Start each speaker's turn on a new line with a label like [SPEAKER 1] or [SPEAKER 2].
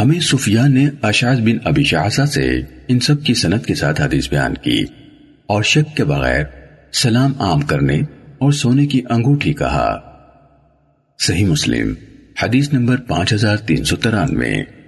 [SPEAKER 1] ہمیں سفیان نے اشعث بن ابی شاہ سے ان سب کی سنت کے ساتھ حدیث بیان کی اور شک کے بغیر سلام عام کرنے اور سونے کی انگوٹھی کہا۔ صحیح مسلم، حدیث نمبر پانچ ہزار تین سو ترانوے۔